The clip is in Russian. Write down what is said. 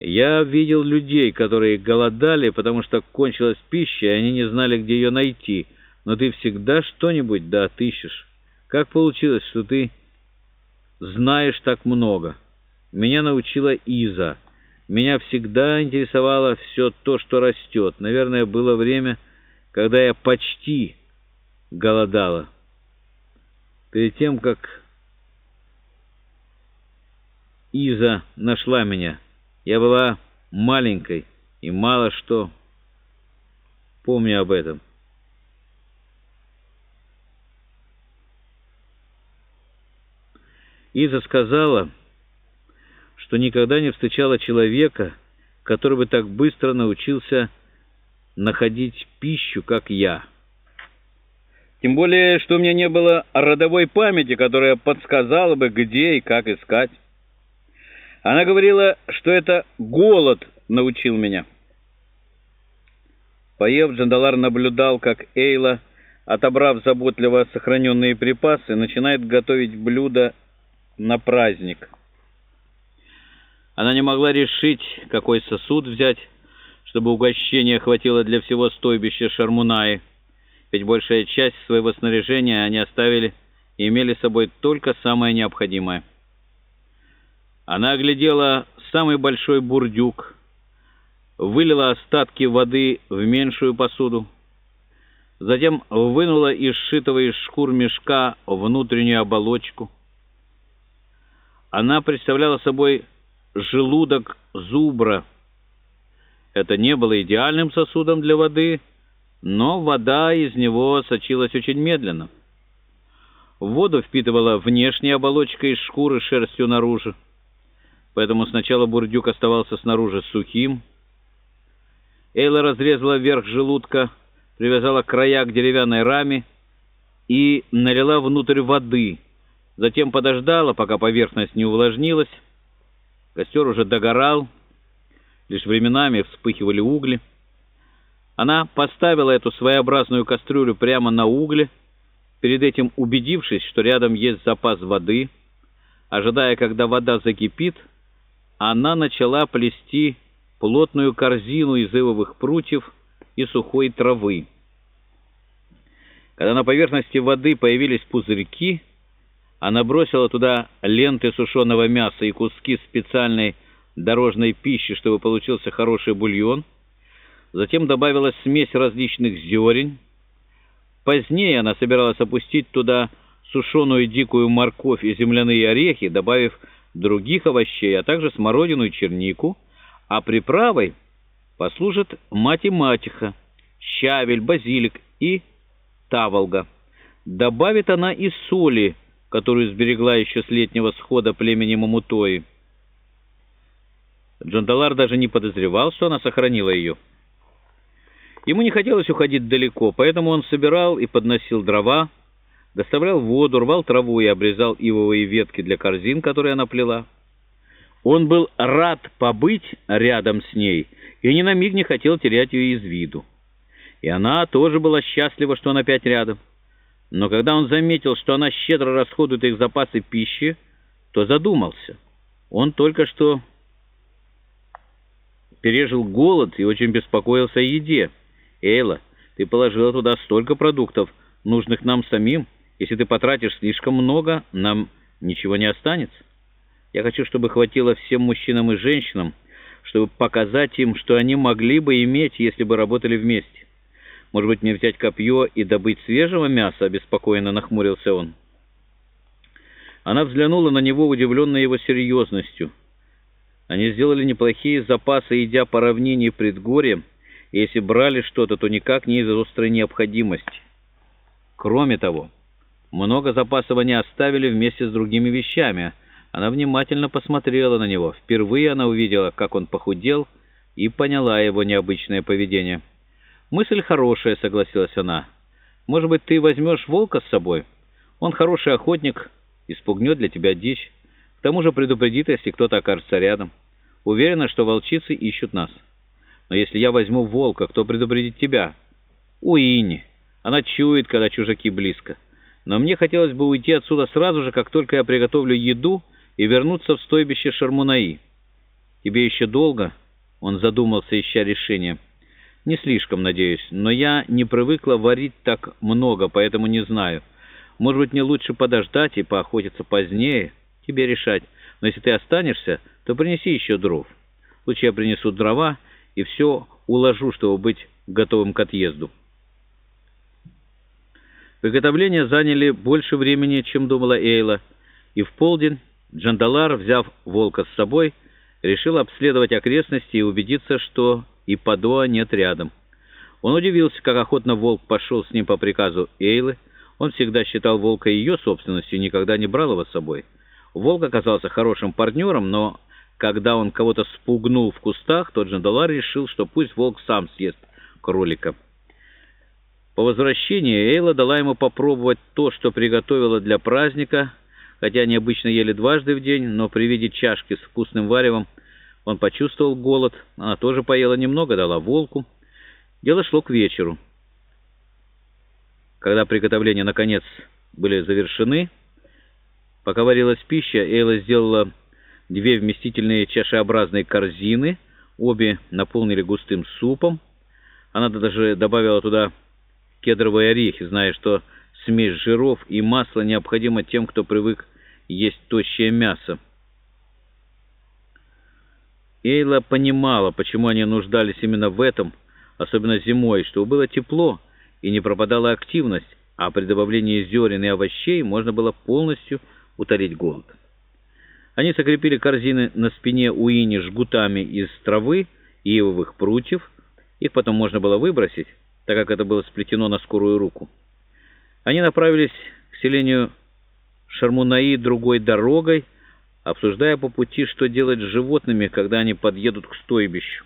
Я видел людей, которые голодали, потому что кончилась пища, и они не знали, где ее найти. Но ты всегда что-нибудь да отыщешь. Как получилось, что ты знаешь так много? Меня научила Иза. Меня всегда интересовало все то, что растет. Наверное, было время, когда я почти голодала. Перед тем, как Иза нашла меня... Я была маленькой и мало что помню об этом. Иза сказала, что никогда не встречала человека, который бы так быстро научился находить пищу, как я. Тем более, что у меня не было родовой памяти, которая подсказала бы, где и как искать. Она говорила, что это голод научил меня. Поев, Джандалар наблюдал, как Эйла, отобрав заботливо сохраненные припасы, начинает готовить блюдо на праздник. Она не могла решить, какой сосуд взять, чтобы угощение хватило для всего стойбища Шармунаи, ведь большая часть своего снаряжения они оставили и имели с собой только самое необходимое — она оглядела самый большой бурдюк, вылила остатки воды в меньшую посуду, затем вынула из сшитого из шкур мешка внутреннюю оболочку. Она представляла собой желудок зубра. Это не было идеальным сосудом для воды, но вода из него сочилась очень медленно. Воду впитывала внешняя оболочка из шкуры шерстью наружу поэтому сначала бурдюк оставался снаружи сухим. Эйла разрезала верх желудка, привязала края к деревянной раме и налила внутрь воды. Затем подождала, пока поверхность не увлажнилась. Костер уже догорал, лишь временами вспыхивали угли. Она поставила эту своеобразную кастрюлю прямо на угле, перед этим убедившись, что рядом есть запас воды. Ожидая, когда вода закипит, она начала плести плотную корзину из ивовых прутьев и сухой травы. Когда на поверхности воды появились пузырьки, она бросила туда ленты сушеного мяса и куски специальной дорожной пищи, чтобы получился хороший бульон. Затем добавила смесь различных зерен. Позднее она собиралась опустить туда сушеную дикую морковь и земляные орехи, добавив других овощей, а также смородину и чернику, а приправой послужат мать и матиха, щавель, базилик и таволга. Добавит она и соли, которую сберегла еще с летнего схода племени Мамутои. Джандалар даже не подозревал, что она сохранила ее. Ему не хотелось уходить далеко, поэтому он собирал и подносил дрова, доставлял воду, рвал траву и обрезал ивовые ветки для корзин, которые она плела. Он был рад побыть рядом с ней и ни на миг не хотел терять ее из виду. И она тоже была счастлива, что он опять рядом. Но когда он заметил, что она щедро расходует их запасы пищи, то задумался. Он только что пережил голод и очень беспокоился о еде. «Эйла, ты положила туда столько продуктов, нужных нам самим». Если ты потратишь слишком много, нам ничего не останется. Я хочу, чтобы хватило всем мужчинам и женщинам, чтобы показать им, что они могли бы иметь, если бы работали вместе. Может быть, мне взять копье и добыть свежего мяса?» — обеспокоенно нахмурился он. Она взглянула на него, удивленная его серьезностью. Они сделали неплохие запасы, идя по равнине предгорья, и если брали что-то, то никак не из острой необходимости. Кроме того... Много запасов они оставили вместе с другими вещами. Она внимательно посмотрела на него. Впервые она увидела, как он похудел, и поняла его необычное поведение. «Мысль хорошая», — согласилась она. «Может быть, ты возьмешь волка с собой? Он хороший охотник, испугнет для тебя дичь. К тому же предупредит, если кто-то окажется рядом. Уверена, что волчицы ищут нас. Но если я возьму волка, кто предупредит тебя? Уинни. Она чует, когда чужаки близко» но мне хотелось бы уйти отсюда сразу же, как только я приготовлю еду, и вернуться в стойбище Шармунаи. Тебе еще долго?» Он задумался, ища решение. «Не слишком, надеюсь, но я не привыкла варить так много, поэтому не знаю. Может быть, мне лучше подождать и поохотиться позднее? Тебе решать. Но если ты останешься, то принеси еще дров. Лучше я принесу дрова и все уложу, чтобы быть готовым к отъезду». Приготовления заняли больше времени, чем думала Эйла, и в полдень Джандалар, взяв волка с собой, решил обследовать окрестности и убедиться, что и Падоа нет рядом. Он удивился, как охотно волк пошел с ним по приказу Эйлы. Он всегда считал волка ее собственностью и никогда не брал его с собой. Волк оказался хорошим партнером, но когда он кого-то спугнул в кустах, тот Джандалар решил, что пусть волк сам съест кролика. По возвращении Эйла дала ему попробовать то, что приготовила для праздника, хотя они обычно ели дважды в день, но при виде чашки с вкусным варевом он почувствовал голод. Она тоже поела немного, дала волку. Дело шло к вечеру. Когда приготовления, наконец, были завершены, пока варилась пища, Эйла сделала две вместительные чашеобразные корзины, обе наполнили густым супом. Она даже добавила туда кедровые орехи, зная, что смесь жиров и масла необходима тем, кто привык есть тощее мясо. Эйла понимала, почему они нуждались именно в этом, особенно зимой, чтобы было тепло и не пропадала активность, а при добавлении зерен и овощей можно было полностью утолить голод. Они закрепили корзины на спине Уини жгутами из травы и ивовых прутьев. Их потом можно было выбросить, так как это было сплетено на скорую руку. Они направились к селению Шармунаи другой дорогой, обсуждая по пути, что делать с животными, когда они подъедут к стойбищу.